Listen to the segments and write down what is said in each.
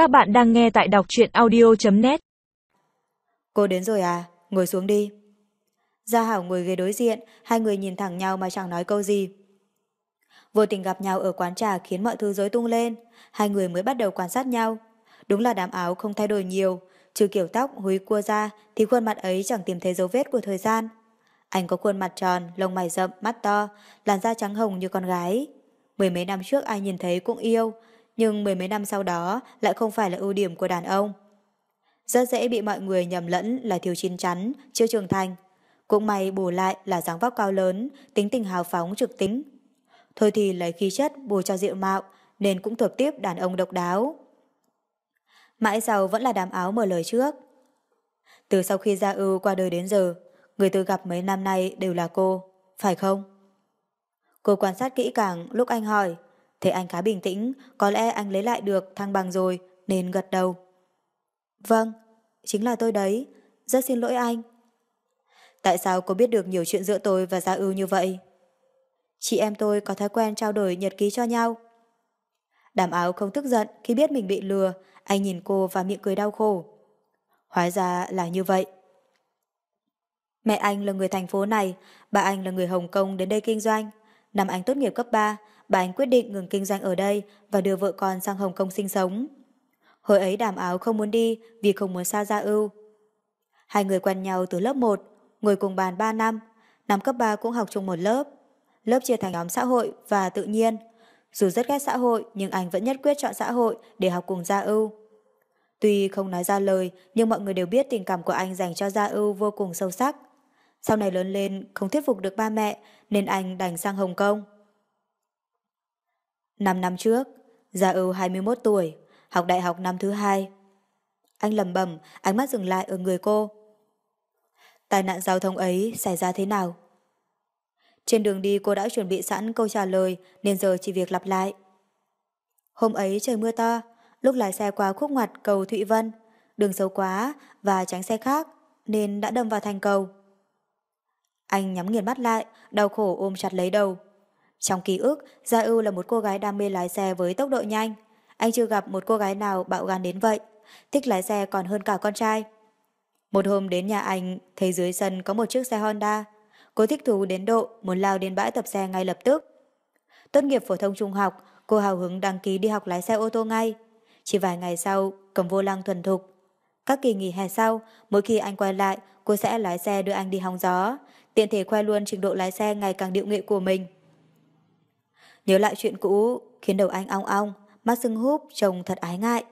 Các bạn đang nghe tại đọc truyện audio.net Cô đến rồi à? Ngồi xuống đi. Gia Hảo ngồi ghế đối diện, hai người nhìn thẳng nhau mà chẳng nói câu gì. Vô tình gặp nhau ở quán trà khiến mọi thứ rối tung lên, hai người mới bắt đầu quan sát nhau. Đúng là đám áo không thay đổi nhiều, trừ kiểu tóc húi cua ra thì khuôn mặt ấy chẳng tìm thấy dấu vết của thời gian. Anh có khuôn mặt tròn, lông mày rậm, mắt to, làn da trắng hồng như con gái. Mười mấy năm trước ai nhìn thấy cũng yêu, nhưng mười mấy năm sau đó lại không phải là ưu điểm của đàn ông. Rất dễ bị mọi người nhầm lẫn là thiếu chín chắn, chưa trưởng thành. Cũng may bù lại là dáng vóc cao lớn, tính tình hào phóng trực tính. Thôi thì lấy khí chất bù cho diệu mạo, nên cũng thuộc tiếp đàn ông độc đáo. Mãi sau vẫn là đám áo mở lời trước. Từ sau khi Gia ưu qua đời đến giờ, người tôi gặp mấy năm nay đều là cô, phải không? Cô quan sát kỹ càng lúc anh hỏi, thấy anh khá bình tĩnh, có lẽ anh lấy lại được thăng bằng rồi, nên gật đầu. Vâng, chính là tôi đấy, rất xin lỗi anh. Tại sao cô biết được nhiều chuyện giữa tôi và Gia ưu như vậy? Chị em tôi có thói quen trao đổi nhật ký cho nhau. Đàm áo không tức giận khi biết mình bị lừa, anh nhìn cô và miệng cười đau khổ. Hóa ra là như vậy. Mẹ anh là người thành phố này, bà anh là người Hồng Kông đến đây kinh doanh. Năm anh tốt nghiệp cấp 3, bà anh quyết định ngừng kinh doanh ở đây và đưa vợ con sang Hồng Kông sinh sống. Hồi ấy đàm áo không muốn đi vì không muốn xa gia ưu. Hai người quen nhau từ lớp 1, ngồi cùng bàn 3 năm, năm cấp 3 cũng học chung một lớp. Lớp chia thành nhóm xã hội và tự nhiên. Dù rất ghét xã hội nhưng anh vẫn nhất quyết chọn xã hội để học cùng Gia ưu. Tuy không nói ra lời nhưng mọi người đều biết tình cảm của anh dành cho Gia ưu vô cùng sâu sắc. Sau này lớn lên không thuyết phục được ba mẹ nên anh đành sang Hồng Kông. Năm năm trước, Gia ưu 21 tuổi, học đại học năm thứ hai. Anh lầm bẩm, ánh mắt dừng lại ở người cô. Tai nạn giao thông ấy xảy ra thế nào? Trên đường đi cô đã chuẩn bị sẵn câu trả lời nên giờ chỉ việc lặp lại. Hôm ấy trời mưa to, lúc lái xe qua khúc ngoặt cầu Thụy Vân, đường xấu quá và tránh xe khác nên đã đâm vào thành cầu. Anh nhắm nghiền mắt lại, đau khổ ôm chặt lấy đầu. Trong ký ức, Gia ưu là một cô gái đam mê lái xe với tốc độ nhanh. Anh chưa gặp một cô gái nào bạo gan đến vậy, thích lái xe còn hơn cả con trai. Một hôm đến nhà anh, thấy dưới sân có một chiếc xe Honda. Cô thích thú đến độ muốn lao đến bãi tập xe ngay lập tức. Tốt nghiệp phổ thông trung học, cô hào hứng đăng ký đi học lái xe ô tô ngay. Chỉ vài ngày sau, cầm vô lăng thuần thục. Các kỳ nghỉ hè sau, mỗi khi anh quay lại, cô sẽ lái xe đưa anh đi hóng gió, tiện thể khoe luôn trình độ lái xe ngày càng điệu nghệ của mình. Nhớ lại chuyện cũ, khiến đầu anh ong ong, mắt sưng húp, trông thật ái ngại.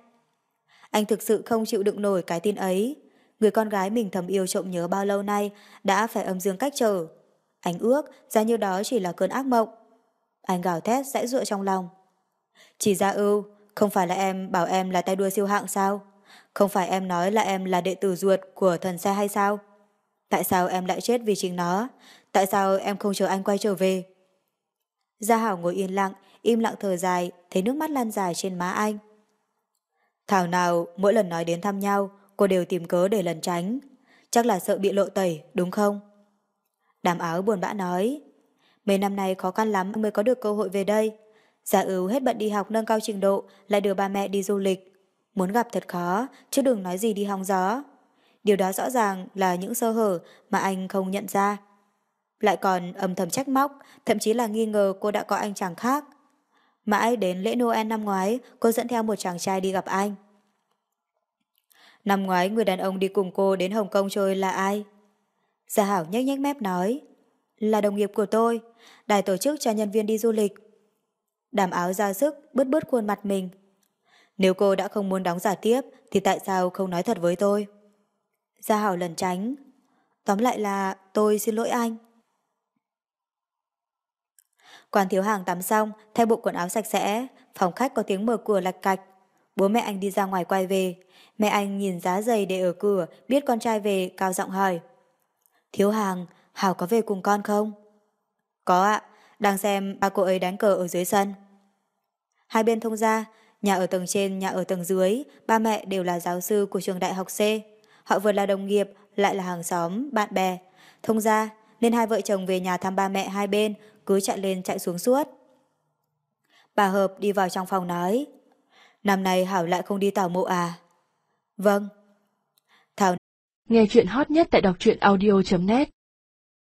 Anh thực sự không chịu đựng nổi cái tin ấy. Người con gái mình thầm yêu trộm nhớ bao lâu nay đã phải âm dương cách trở. Anh ước ra như đó chỉ là cơn ác mộng. Anh gào thét sẽ dựa trong lòng. Chỉ ra ưu, không phải là em bảo em là tay đua siêu hạng sao? Không phải em nói là em là đệ tử ruột của thần xe hay sao? Tại sao em lại chết vì chính nó? Tại sao em không chờ anh quay trở về? Gia Hảo ngồi yên lặng, im lặng thở dài, thấy nước mắt lan dài trên má anh. Thảo nào, mỗi lần nói đến thăm nhau, cô đều tìm cớ để lần tránh. Chắc là sợ bị lộ tẩy, đúng không? Đàm áo buồn bã nói. Mấy năm nay khó khăn lắm mới có được cơ hội về đây. Giả ưu hết bận đi học nâng cao trình độ, lại đưa ba mẹ đi du lịch. Muốn gặp thật khó, chứ đừng nói gì đi hóng gió. Điều đó rõ ràng là những sơ hở mà anh không nhận ra. Lại còn âm thầm trách móc, thậm chí là nghi ngờ cô đã có anh chàng khác. Mãi đến lễ Noel năm ngoái, cô dẫn theo một chàng trai đi gặp anh. Năm ngoái người đàn ông đi cùng cô đến Hồng Kông chơi là ai? Gia Hảo nhếch nhếch mép nói. Là đồng nghiệp của tôi, đài tổ chức cho nhân viên đi du lịch. Đàm áo ra sức, bứt bứt khuôn mặt mình. Nếu cô đã không muốn đóng giả tiếp, thì tại sao không nói thật với tôi? Gia Hảo lần tránh. Tóm lại là tôi xin lỗi anh. Quan thiếu hàng tắm xong, thay bộ quần áo sạch sẽ, phòng khách có tiếng mở cửa lạch cạch. Bố mẹ anh đi ra ngoài quay về. Mẹ anh nhìn giá giày để ở cửa, biết con trai về, cao giọng hỏi. Thiếu hàng, Hảo có về cùng con không? Có ạ, đang xem ba cô ấy đánh cờ ở dưới sân. Hai bên thông ra, nhà ở tầng trên, nhà ở tầng dưới, ba mẹ đều là giáo sư của trường đại học C. Họ vừa là đồng nghiệp, lại là hàng xóm, bạn bè. Thông ra, nên hai vợ chồng về nhà thăm ba mẹ hai bên, cứ chạy lên chạy xuống suốt. Bà Hợp đi vào trong phòng nói, năm nay Hảo lại không đi tảo mộ à? Vâng. Thảo Nghe chuyện hot nhất tại đọc truyện audio.net